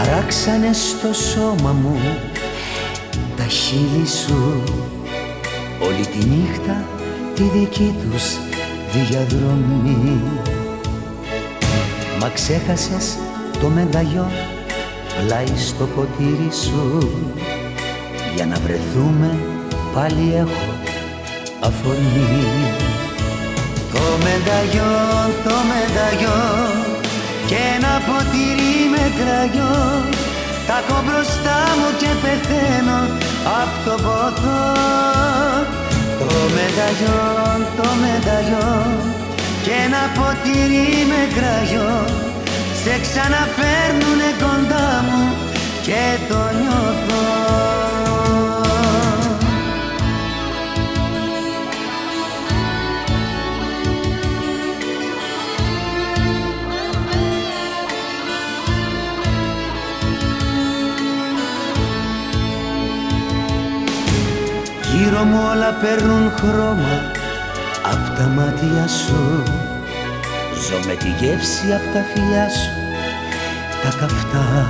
Χαράξανε στο σώμα μου τα χείλη σου. Όλη τη νύχτα τη δική τους διαδρομή. Μα ξέχασες το μεγαλειό πλάι στο ποτήρι σου. Για να βρεθούμε πάλι έχω αφορμή. Το μεγαλειό, το μεγαλειό και ένα ποτήρι με κραγιό. Τα έχω μπροστά μου και πεθαίνω απ' το πόθο. Το μεταγιό, το μεταγιό και ένα ποτήρι με κραγιό. Σε ξαναφέρνουνε κοντά μου και το νιώθω Γύρω μου όλα παίρνουν χρώμα απ' τα μάτια σου. Ζω με τη γεύση απ' τα φιλιά σου τα καυτά.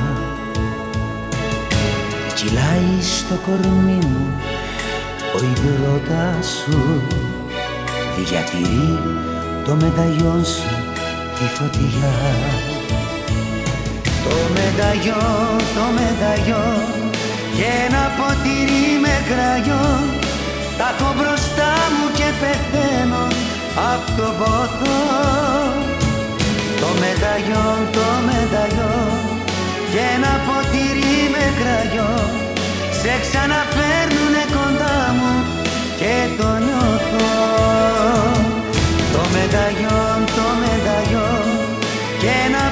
Κυλάει στο κορμί μου ο υδρότας σου. Διατηρεί το μεταγιόν σου τη φωτιά. Το μεταγιόν, το μεταγιόν και ένα ποτήρι με κραγιό τα έχω μπροστά μου και πεθαίνω απ' το πόθο. Το μεταγιόν, το μεταγιόν και ένα ποτήρι με κραγιό. Σε ξαναφέρνουνε κοντά μου και το νιώθω. Το μεταγιόν, το μεταγιόν και ένα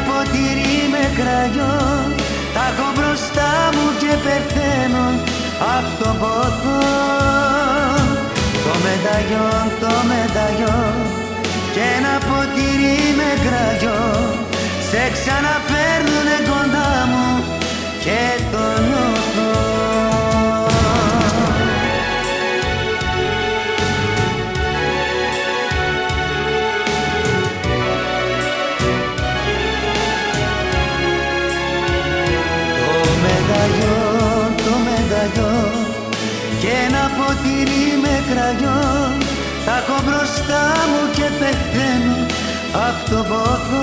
απ' το πόθο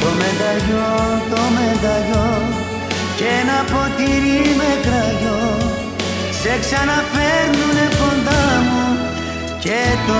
το μεταγιό, το μεταγιό και ένα ποτήρι με κραγιό. Σε ξαναφέρνουνε κοντά μου και το